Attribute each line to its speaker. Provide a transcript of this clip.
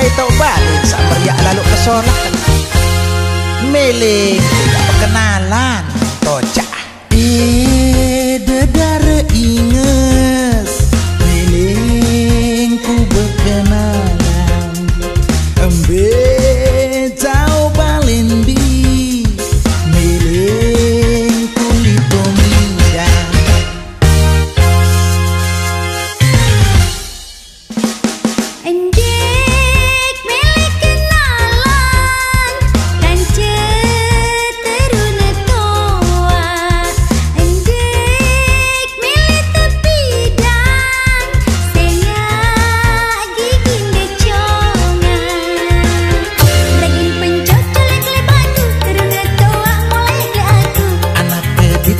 Speaker 1: patay taubalin sa perya lalo kasoran milik tidak perkenalan toja ide dedara inges milik ku berkenalan. Embe tau bi milik ku litomidan
Speaker 2: Anjir